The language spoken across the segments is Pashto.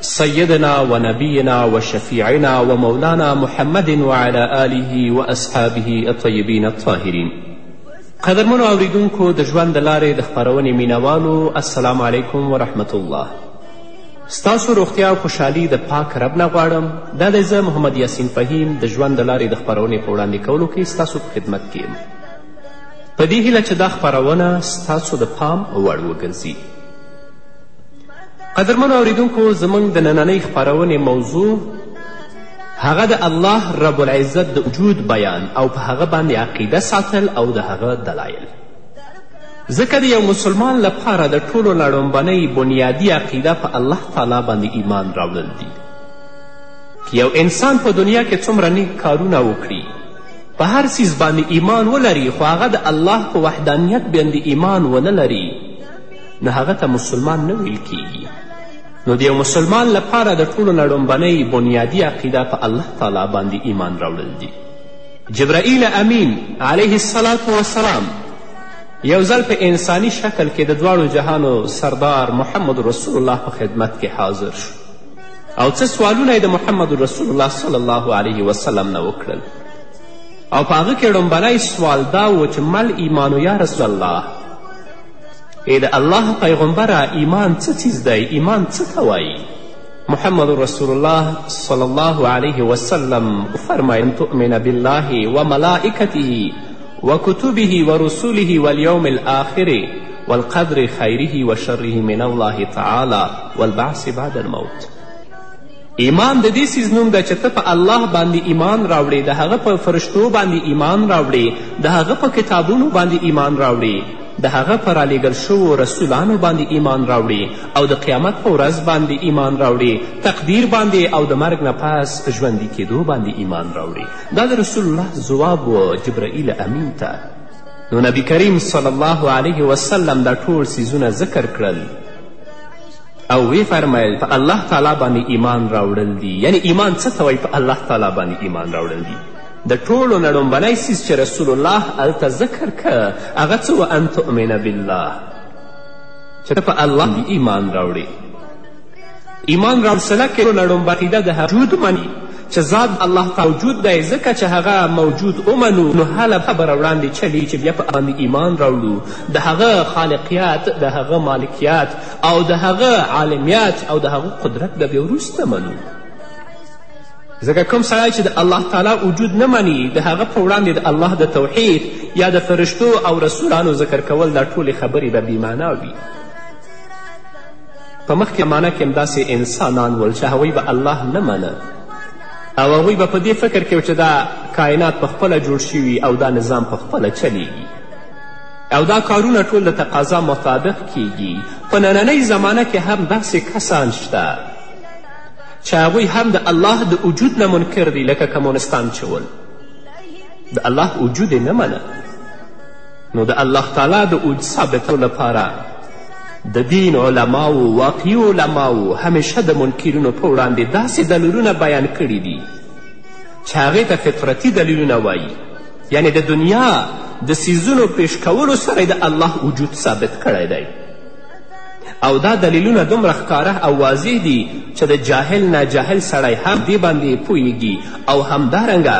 سیدنا و نبینا و شفیعنا و مولانا محمد وعلی آله و اصحابه الطیبین الطاهرین قدرمنو اوریدونکو د ژوند د لارې د خپرونې مینوالو السلام علیکم ورحمت الله ستاسو روغتیا او خوشحالي د پاک رب نه غواړم دا دی زه محمد یاسین فهیم د ژوند د لارې د خپرونې په وړاندې کولو کې ستاسو په خدمت کې یم په دې هیله چې دا خپرونه ستاسو د پام وړ وګرځي قدرمنو اوریدونکو زموږ د نننۍ خپرونې موضوع هغه د الله رب العزت د وجود بیان او په هغه باندې عقیده ساتل او د هغه دلایل ځکه د یو مسلمان لپاره د ټولو نه لومبنۍ بنیادي عقیده په الله تعالی باندې ایمان راوړل دي که یو انسان په دنیا کې څومره نیک کارونه وکړي په هر څیز باندې ایمان ولري خو هغه د الله په وحدانیت باندې ایمان ونه لري نو هغه ته مسلمان نه ویل کیږي نو د یو مسلمان لپاره د ټولو نه لومبنۍ بنیادي عقیده په الله تعالی باندې ایمان راوړل دي جبرائیل امین علیه السلام وسلام یو ځل په انساني شکل کې د دواړو جهانو سردار محمد رسول الله په خدمت کې حاضر شو او څه سوالونه د محمد رسول الله صلی الله علیه وسلم نه وکړل او په هغه کې ړومبنی سوال دا و چې مل ایمانو یا رسول الله ای د الله پیغمبره ایمان څه څیز دی ایمان څه ته وایي محمد رسول الله صلی الله علیه وسلم وفرمایل ان تؤمن بالله وملائکته وکتبه ورسوله والیوم الاخر والقدر خیره وشره من الله تعالی والبعث بعد الموت ایمان د دې څیز نوم ده چې ته په الله باندې ایمان راوړې د هغه په فرشتو باندې ایمان راوړې د هغه په کتابونو باندې ایمان راوړې د هغه په رالیږل شوو رسولانو باندې ایمان راوړي او د قیامت په ورځ باندې ایمان راوړي تقدیر باندې او د مرګ نه پس ژوندي کیدو باندې ایمان راوړي دا د رسول الله ځواب و جبرائیل امین ته نو نبی کریم صلی الله علیه وسلم دا ټول څیزونه ذکر کړل او ویې فرمایل په الله تعالی باندې ایمان راوړل دي یعنی ایمان څه ته وایي په الله تعالی باندې ایمان راوړل دي د ټولو نه لومبنی څیز چې رسول الله هلته ذکر که هغه څه و ان تؤمن بالله چې ته په الله باندې ایمان راوړې ایمان راوړسله کې ټولو نه لومبه عقیده د وجود مني چې ذات الله تعالی وجود دی ځکه چې هغه موجود ومنو نو هله خبره وړاندې چلی چې بیا په باندې ایمان راوړو د هغه خالقیت د هغه مالکیت او د هغه عالمیت او د هغه قدرت به بیا وروسته منو ځکه کوم سړی چې د الله تعالی وجود نه مني د هغه په وړاندې د الله د توحید یا د فرشتو او رسولانو ذکر کول دا ټولې خبرې به بیمعنا وي په مخکې زمانه کې همداسې انسانان ول چې هغوی به الله نه منه او هغوی به په دې فکر کې چې دا کائنات په خپله جوړ شوي او دا نظام په خپله چلیږي او دا کارونه ټول د تقاضا مطابق کیږي په نننۍ زمانه کې هم داسې کسان شته چې هغوی هم د الله د وجود نه منکر دي لکه کمونستان چې ول د الله وجود نه منه نو د الله تعالی د وجود ثابتو لپاره د دین علماو واقعي علماو همیشه د منکرینو په وړاندې داسې دلیلونه بیان کړي دي چې هغې ته فطرتي دلیلونه وایي یعنې د دنیا د څیزونو پیش کولو سره د الله وجود ثابت کړی دی او دا دلیلونه دومره ښکاره او واضح دي چې د جاهل ناجاهل سړی هم دې باندې پوهیږي او همدارنګه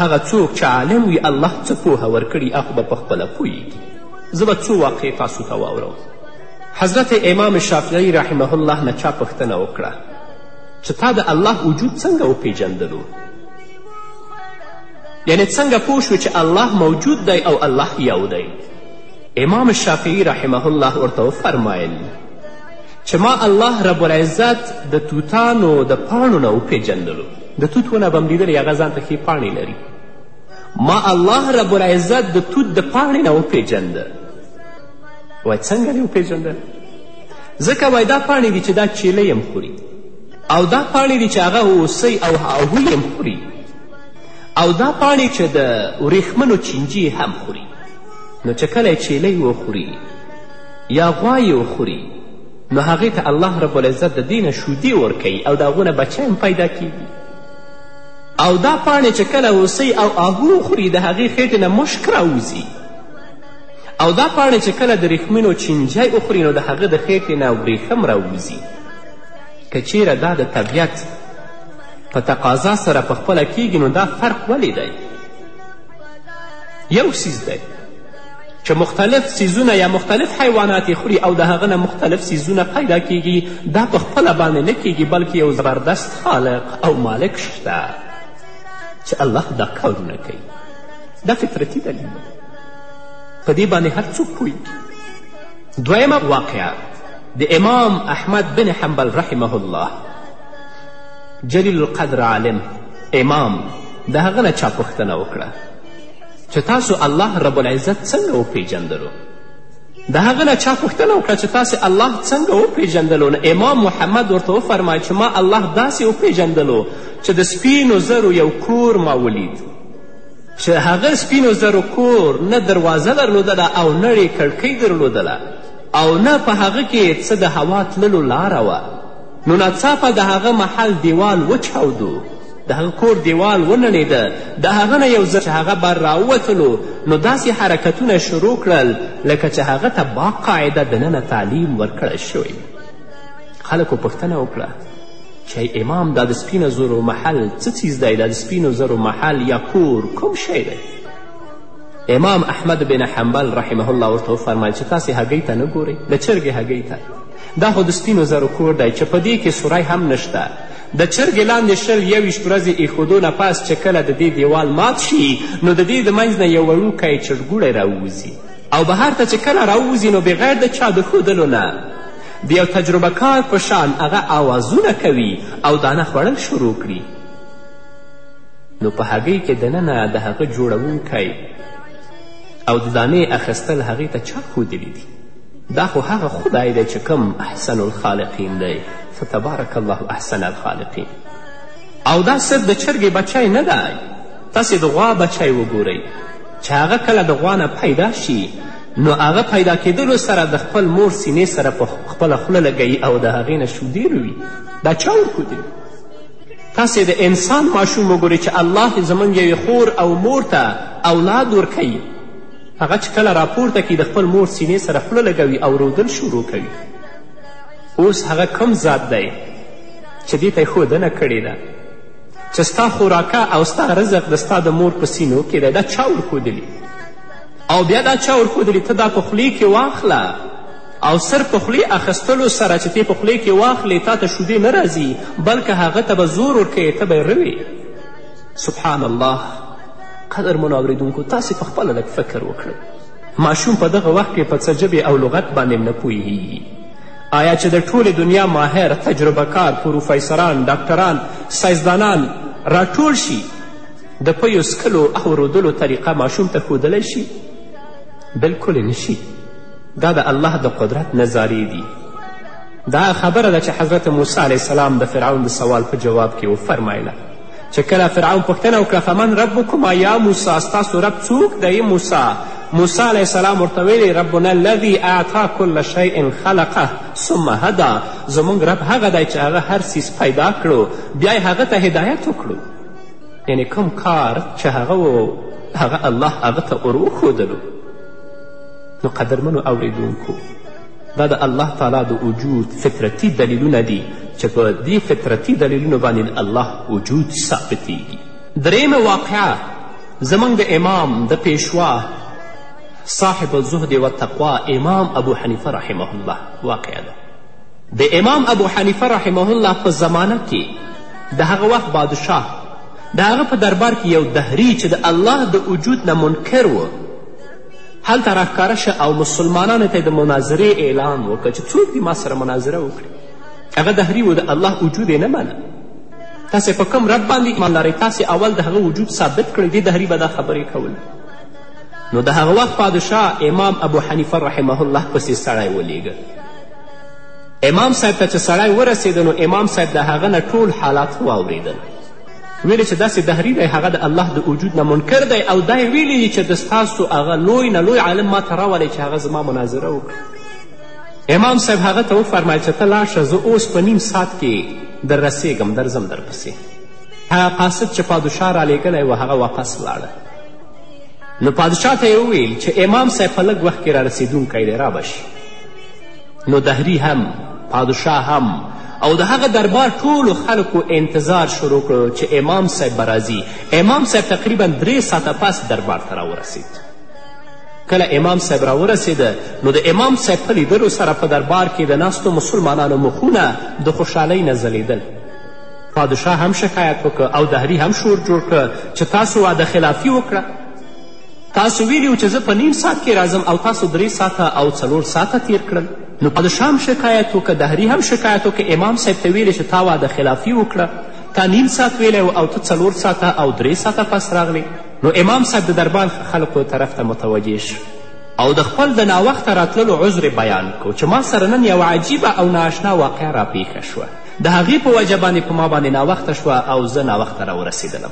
هغه څوک چې عالم وي الله څه پوهه ورکړي هغه به پخپله پوهیږي زه به څو واقع تاسو ته واورم حضرت امام شافعی رحمه الله نه چا پوښتنه وکړه چې تا د الله وجود څنګه وپیژندلو یعنې څنګه پوه شو چې الله موجود دی او الله یو دی امام شافعی رحمه الله ورته وفرمایل چې ما الله رب العزت د توتانو د پاڼو نه وپېژندلو د توت ونه به هم لیدلی هغه ځان ته ښې پاڼې لري ما الله رب العزت د توت د پاڼې نه وپېژنده وایي څنګه دې وپېژنده ځکه وایي دا پاڼې دي چې دا چیلۍ هم خوري او دا پاڼې دي چې هغه هوسۍ او هغوی هم خوري او دا پاڼې چې د وریښمنو چینجي یې هم خوري نو چې کله یې چیلۍ وخوري یا غوا یې وخوري نو هغې ته الله رب العزت د دې نه شودې ورکوي او د هغو نه بچی هم پیدا کیږي او دا پاڼې چې کله هوسۍ او آهو وخوري د هغې خېټې نه مشک راوځي او دا پاڼې چې کله د ریښمینو چینجی وخوري نو د هغه د خېټې نه وریښم راوځي که چیرې دا د طبیعت په تقاضا سره په خپله کیږي نو دا فرق ولې دی یو سیز دی چې مختلف سیزونه یا مختلف حیوانات خوري او د هغه نه مختلف سیزونه پیدا کیږي دا په خپله باندې نه کیږي بلکې یو زبردست خالق او مالک شته چې الله دا کارونه کوي دا فطرتي دلیل دی په دې باندې هر څوک پوهېږي دویمه واقعه د امام احمد بن حنبل رحمه الله جلیل القدر عالم امام د هغه نه چا پوښتنه وکړه چې تاسو الله رب العزت څنګه وپیژندلو د هغه نه چا پوښتنه وکړه چې تاسې الله څنګه وپیژندلو نو امام محمد ورته وفرمایه چې ما الله داسې وپیژندلو چې د سپینو زرو یو کور ما ولید چې هغه سپینو زرو کور نه دروازه درلودله او نړې کړکۍ درلودله او نه په هغه کې څه د هوا تللو لاره وه نو ناڅاپه د هغه محل دیوال وچاودو د هغه کور دیوال ونړېده د هغه نه یو ځل چې هغه بر راووتلو نو داسې حرکتونه شروع کړل لکه چې هغه ته با قاعده دننه تعلیم ورکړی شوی خلکو پوښتنه وکړه چې امام دا د سپینو زرو محل څه څیز دی دا د سپینو زرو محل یا کور کوم شی دی امام احمد بن حنبل رحمه الله ورته وفرمیل چې تاسې هګۍ ته نه ګورئ د چرګې هګۍ ته دا خو د سپینو زرو کور دی چې په دې کې سوری هم نشته د چرګې لاندې شل یوویشت ورځې ایښودو نه پس چې کله د دې دیوال مات شي نو د دې د منځ نه یو وړوکی چړګوړی راووځي او بهر ته چې کله راووځي نو بغیر د چا د ښودلو نه د یو تجربه کار په شان هغه آوازونه کوي او دانه خوړل شروع کړي نو په هګۍ کې دننه د هغه جوړوونکی او د دانې اخیستل هغې ته چا ښودلی دي دا خو هغه خدای دی چې کم احسن الخالقین دی فتبارک الله احسن الخالقین او دا صرف د چرګې بچی نه دی تاسې د غوا بچی وګورئ چې هغه کله د غوا نه پیدا شي نو هغه پیدا کېدلو سره د خپل مور سینې سره په خپله خوله لګوي او د هغې نه شودې روي دا چا ورکوتې تاسې د انسان ماشوم وګورئ چې الله زموږ یوې خور او مور ته اولاد ورکوي هغه چې کله راپورته کړي د خپل مور سینې سره خوله لګوي او رودل شروع کوي اوس هغه کوم ذات دی چې دې ته یې ښودنه کړې ده چې ستا خوراکه او ستا رزق د ستا د مور په سینو کې دی دا چا ورښودلي او بیا دا چا ورښودلي ته دا په خولې کې واخله او سر په خولې اخیستلو سره چې ته په خولې کې واخلې تا ته شودې نه راځي بلکې هغه ته به زور ورکوې ته به یې روې سبحان الله قدرمنو اورېدونکو تاسې په خپله لږ فکر وکړئ ماشوم په دغه وخت کې په څه ژبې او لغت باندې نه پوهیږي آیا چې د ټولې دنیا ماهر تجربه کار پروفیسران ډاکټران ساینسدانان راټول شي د پیو سکلو او رودلو طریقه ماشوم ته ښودلی شي بلکل نشي دا د الله د قدرت نظارې دي دا خبره ده چې حضرت موسی علیه السلام د فرعون د سوال په جواب کې وفرمایله چې کله فرعون پوښتنه وکړه فمن ربکما یا موسی ستاسو رب څوک دی موسی موسی علیه السلام ورته ویلې ربنا الذي اعطا کل شیء خلقه ثم هدا زموږ رب هغه دی چې هغه هر څیز پیدا کړو بیا یې هغه ته هدایت وکړو یعنې کوم کار چې هغه و هغه الله هغه ته ور وښودلو نو قدرمنو اوریدونکو دا د الله تعالی د وجود فطرتي دلیلونه دي چې په دې فطرتي دلیلونو باندې د الله وجود ثابتیږي درېیمه واقعه زموږ د امام د پیشوا صاحب الزهد و تقوا امام ابو حنیفه رحمه الله واقعه ده د امام ابو حنیفه رحمه الله په زمانه کې د هغه وخت بادشاه د هغه په دربار کې یو دهری چې د الله د وجود نه منکر و هلته راښکاره شه او مسلمانانو ته د مناظرې اعلان وکړه چې څوک دې ما سره مناظره وکړي هغه دهري و د الله وجود یې نه منه تاسې په کوم رب باندې ایمان لرئ تاسې اول د هغه وجود ثابت کړئ دې دهري به دا خبرې کول نو د هغه وخت پادشاه امام ابو حنیفه رحمه الله پسې سړی ولیږه امام صاحب ته چې سړی ورسېده نو امام صاحب د هغه نه ټول حالات واورېدل ویلې چې داسې دهري دی هغه د الله د وجود نه منکر دی او دا یې ویلي چې د ستاسو هغه لوی نه لوی عالم ما ته راولئ چې هغه زما مناظره وکړي امام صاحب هغه ته وفرمیل چې ته لاړ شه زه اوس په نیم ساعت کې در رسېږم درځم درپسې هغه قاصد چې پادشاه رالیږلی و هغه واپس لاړه نو پادشاه ته یې وویل چې امام صاحب په لږ وخت کې را رسېدونکی دی را به شي نو دهري هم پادشاه هم او د هغه دربار ټولو خلکو انتظار شروع کړو چې امام صاحب به راځي امام صاحب تقریبا درې ساعته پس دربار ته راورسید کله امام صاحب راورسېده نو د امام صاحب په لیدلو سره په دربار کې د ناستو مسلمانانو مخونه د خوشحالۍ نه ځلیدل پادشاه هم شکایت وکړ او دهري هم شور جوړ کړ چې تاسو واده خلافي وکړه تاسو ویلي و چې زه په نیم ساعت کې راځم او تاسو درې ساعته او څلور ساعته تیر کړل نو په شام شکایت وکړه دهري هم شکایت وکړه امام صاحب ته ویلې چې تا وعده خلافي وکړه تا نیم ساعت ویلی او ته څلور ساعته او درې ساعته پس راغلې نو امام صاحب د دربار خلکو طرف ته متوجه شو او د خپل د ناوخته راتللو عذر بیان کو چې ما سره نن یوه عجیبه او نااشنا واقعه راپیښه شوه د هغې په وجه باندې په ما باندې ناوخته شوه او زه ناوخته راورسېدلم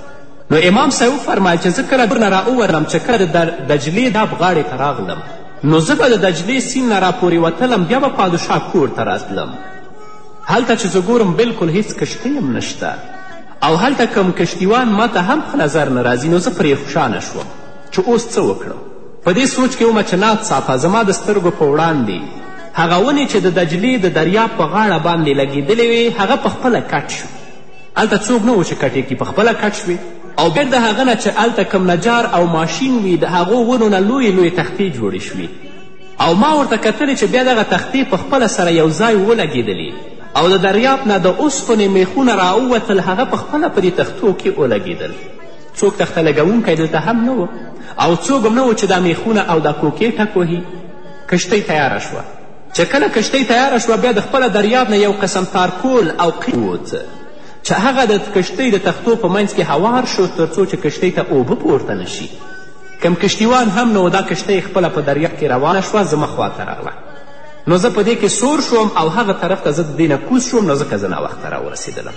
نو امام صاحب وفرمایل چې زه کله کور نه راووتلم چې کله د دجلې داب غاړې ته راغلم نو زه به د دجلې سیند نه راپورې وتلم بیا به پادشاه کور ته راتلم هلته چې زه ګورم بلکل هیڅ کښتۍ هم نشته او هلته کوم کشتیوان ما ته هم په نظر نه راځي نو زه پرې خوشحاله شوم چې اوس څه وکړم په دې سوچ کې ومه چې ناڅاپه زما د سترګو په وړاندې هغه ونې چې د دجلې د دریاب په غاړه باندې لګېدلې وې هغه په خپله کټ شو هلته څوک نه و چې کټ یې کړي په خپله کټ شوې او بېر د هغه نه چې هلته کوم نجار او ماشین وي د هغو ونو نه لویې لویې تختې جوړې شوې او ما ورته کتلې چې بیا دغه تختې په خپله سره یو ځای ولګېدلې او د دریاب نه د اوسپنې میخونه راووتل هغه په خپله په دې تختو کې ولګېدل څوک تخته لګوونکی دلته هم نه و او څوک هم نه و چې دا میخونه او دا کوکې ټک وهي کښتۍ تیاره شوه چې کله کښتۍ تیاره شوه بیا د خپله دریاب نه یو قسم تارکول او قیر ووت چې هغه د کښتۍ د تختو په منځ کې هوار شو تر څو چې کښتۍ ته اوبه پورته نه شي کم کشتیوان هم نو دا کښتۍ خپله په دریاب کې روانه شوه زما خواته راغله نو زه په دې کې سور شوم او هغه طرف ته زه د دې نه کوز شوم نو ځکه زه ناوخته راورسېدلم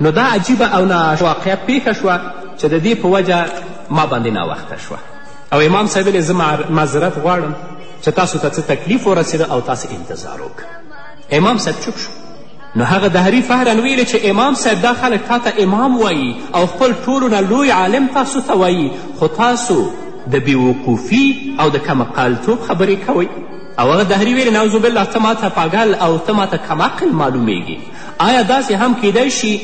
نو دا عجیبه او ناواقعه پیښه شوه چې د دې په وجه ما باندې ناوخته شوه او امام صاحب زه معذرت غواړم څه تاسو ته څه تکلیف ورسېده او تاسو انتظار وکړ امام صاحب چوپ شو نو هغه دهري فهرن ویلې چې امام صاحب دا خلک تا ته امام وایي او خپل ټولو نه لوی عالم تاسو ته وایي خو تاسو د بیوقوفي او د کمقالتوب خبرې کوئ او هغه دهري ویلې نعوذ بالله ته ماته پاګل او ته ماته کمعقل معلومیږي آیا داسې هم کیدای شي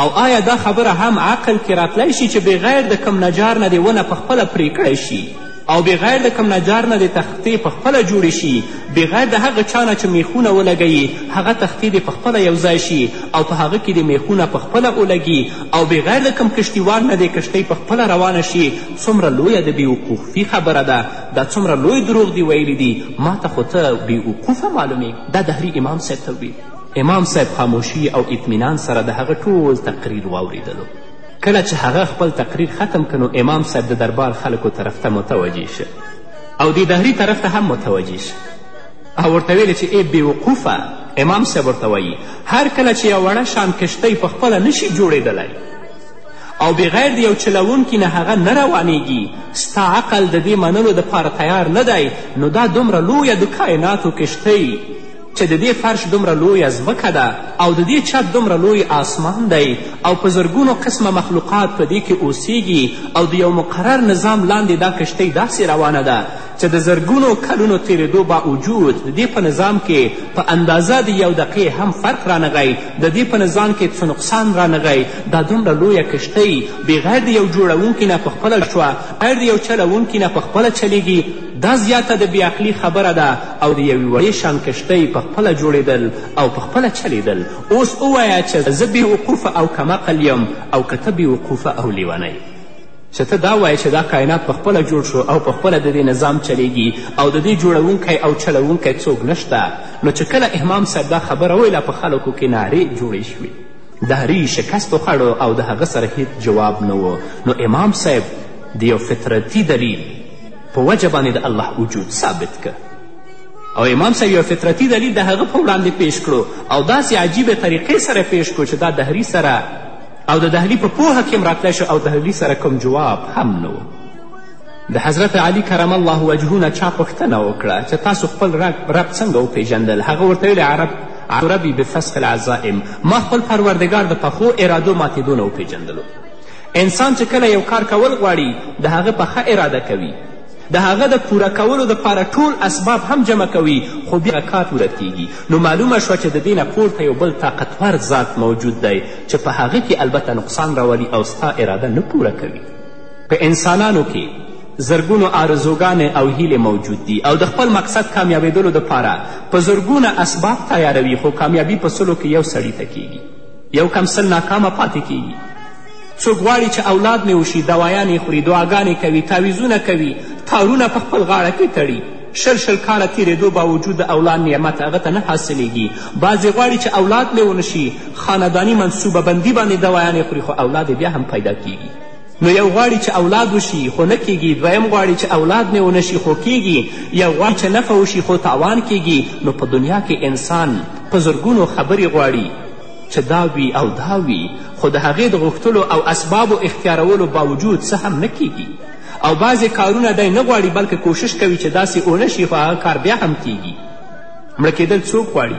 او آیا دا خبره هم عقل کې راتلی شي چې بغیر د کم نجار نه دې ونه په خپله پرې کړی شي او بغیر د کوم نجار نه دې تختې په خپله جوړې شي بغیر د هغه چا نه چې میخونه ولګوي هغه تختې دې په خپله یو ځای شي او په هغه کې دې میخونه په خپله ولګي او بغیر د کوم کشتیوال نه دې کښتۍ په خپله روانه شي څومره لویه د بیوقوفي خبره ده دا څومره لوی دروغ دې ویلي دي ما ته خو ته بیوقوفه معلومې دا دهري امام صاحب ته وي امام صاحب خاموشي او اطمینان سره د هغه ټول تقریر واوریدلو کله چې هغه خپل تقریر ختم که نو امام صاحب د دربار خلکو طرف ته متوجه شه او دې دهري طرف ته هم متوجه شه او ورته ویل چې ای بېوقوفه امام صاحب ورته وایي هر کله چې یو وړه شان کښتۍ په خپله نشي جوړېدلی او بغیر د یو چلوونکي نه هغه نه روانیږي ستا عقل د دې منلو دپاره تیار نه دی نو دا دومره لویه د کایناتو کښتۍ چې د دې فرش دومره لویه ځمکه ده او د دې چت دومره لوی آسمان دی او په زرګونو قسمه مخلوقات په دې کې اوسیږي او د یو مقرر نظام لاندې دا کشتۍ داسې روانه ده چې د زرګونو کلونو تیریدو باوجود د دې په نظام کې په اندازه د یو دقیقې هم فرق رانغی د دې په نظام کې څه نقصان رانغی دا دومره لویه کښتۍ بغیر د یو جوړونکي نه په خپله شوه بغیر د یو چلونکي نه په خپله چلیږي دا زیاته د بې عقلي خبره ده او د یوې وړې شان کښتۍ په خپله جوړېدل او په خپله چلېدل اوس ووایه چې زه بې وقوفه او کمعقل یم او که ته بې وقوفه او لیونی چې ته دا وایې چې دا کاینات په خپله جوړ شو او په خپله د دې نظام چلیږي او د دې جوړونکی او چلوونکی څوک نشته نو چې کله امام صاحب دا خبره ویله په خلکو کې نارې جوړې شوې دهري شکست وخوړو او د هغه سره هیڅ جواب نه و نو امام صاحب د یو فطرتي دلیل په وجه باندې د الله وجود ثابت که او امام صاحب یو فطرتي دلیل د هغه په وړاندې پیش کړو او داسې عجیبه طریقې سره پیش کړو چې دا دهلي سره او د دهلي په پوهه کې هم راتلی شو او دهلي سره کوم جواب هم نه و د حضرت علی کرم الله وجهو نه چا پوښتنه وکړه چې تاسو خپل رب څنګه وپیژندل هغه ورته ویل عرب عربي بفسخ العزائم ما خپل پروردګار د پخو ارادو ماتېدو نه وپیژندلو انسان چې کله یو کار کول غواړي د هغه په ښه اراده کوي د هغه د پوره کولو دپاره ټول اسباب هم جمع کوي خو بیا کار پوره کیږي نو معلومه شوه چې د دې نه پورته یو بل طاقتور ذات موجود دی چې په هغه کې البته نقصان راولي او ستا اراده نه پوره کوي په انسانانو کې زرګونو آرزوګانې او هیلې موجود دي او د خپل مقصد کامیابېدلو دپاره په زرګونه اسباب تیاروي خو کامیابي په سلو کې یو سړي ته کیږي یو کم سل ناکامه پاتې کیږي څوک غواړي چې اولاد مې وشي دوایانې خوري دعاګانې کوي تعویزونه کوي تارونه په خپل غاړه کې تړي شل شل کاله تیریدو باوجود د اولاد نعمت هغه ته نه حاصلیږي بعضې غواړي چې اولاد مې ونشي خانداني منصوبه بندي باندې دوایانې خوري خو اولاد بیا هم پیدا کیږي نو یو غواړي چې اولاد وشي خو نه کیږي دویم غواړي چې اولاد مې ونه شي خو کیږي یو غواړي چې نفع وشي خو تاوان کیږي نو په دنیا کې انسان په زرګونو خبرې غواړي چې دا وي او دا وي خو د هغې د غوښتلو او اسبابو اختیارولو باوجود څه هم نه کیږي او بعضې کارونه دی نه غواړي بلکې کوشش کوي چې داسې ونه شي خو هغه کار بیا هم کیږي مړه کیدل څوک غواړي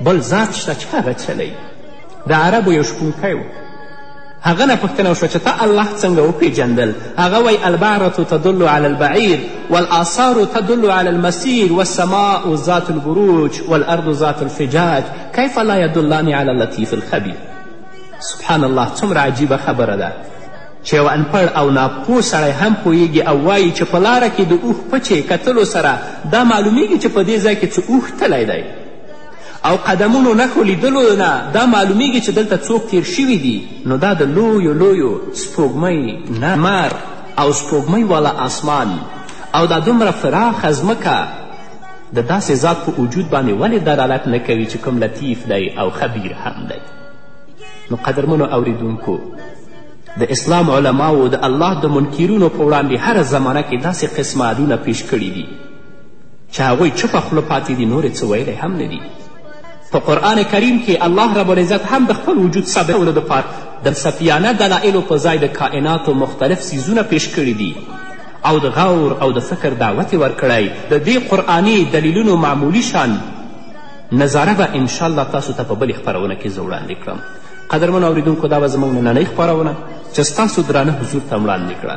بل ذات شته چې هغه چلی د عربو یو شپونکی و هغه نه پوښتنه وشوه چې تا الله څنګه وپیژندل هغه وایي البعرة تدل على البعیر والآثار تدل على المسیر والسماء ذات البروج والارض ذات الفجاج کیف لا یدلان على اللطیف الخبیر سبحان الله څومره عجیبه خبره ده چې یو انپړ او ناپوه سړی هم پوهیږي او وایي چې په لاره کې د اوښ پچې کتلو سره دا معلومیږي چې په دې ځای کې څه اوښ تلی دی او قدمونو نښو لیدلو نه دا معلومیږي چې دلته څوک تیر شوي دي نو دا د لویو لویو سپوږمۍ نمر او سپوږمۍ والا آسمان او دا دومره فراخه ځمکه د داسې ذات په وجود باندې ولې دلالت نه کوي چې کوم لطیف دی او خبیر هم دی نو قدرمنو اوریدونکو د اسلام علماو د الله د منکرونو په وړاندې هره زمانه کې داسې قسمه عدونه پیش کړي دي چې هغوی چپه خوله پاتې دي نور څه ویلی هم نه دي په قرآن کریم کې الله رب العزت هم د خپل وجود ثابتولو دپاره د فلسفیانه دلایلو په ځای د کائناتو مختلف څیزونه پیش کړي دي او د غور او د فکر دعوت یې ورکړی د دې قرآني دلیلونو معمولي شان نظاره به انشاءالله تاسو ته په بلې خپرونه کې زه وړاندې کړم قدرمنو اورېدونکو دا به زموږ نننۍ خپرونه چې ستاسو درانه حضور ته وړاندې کړه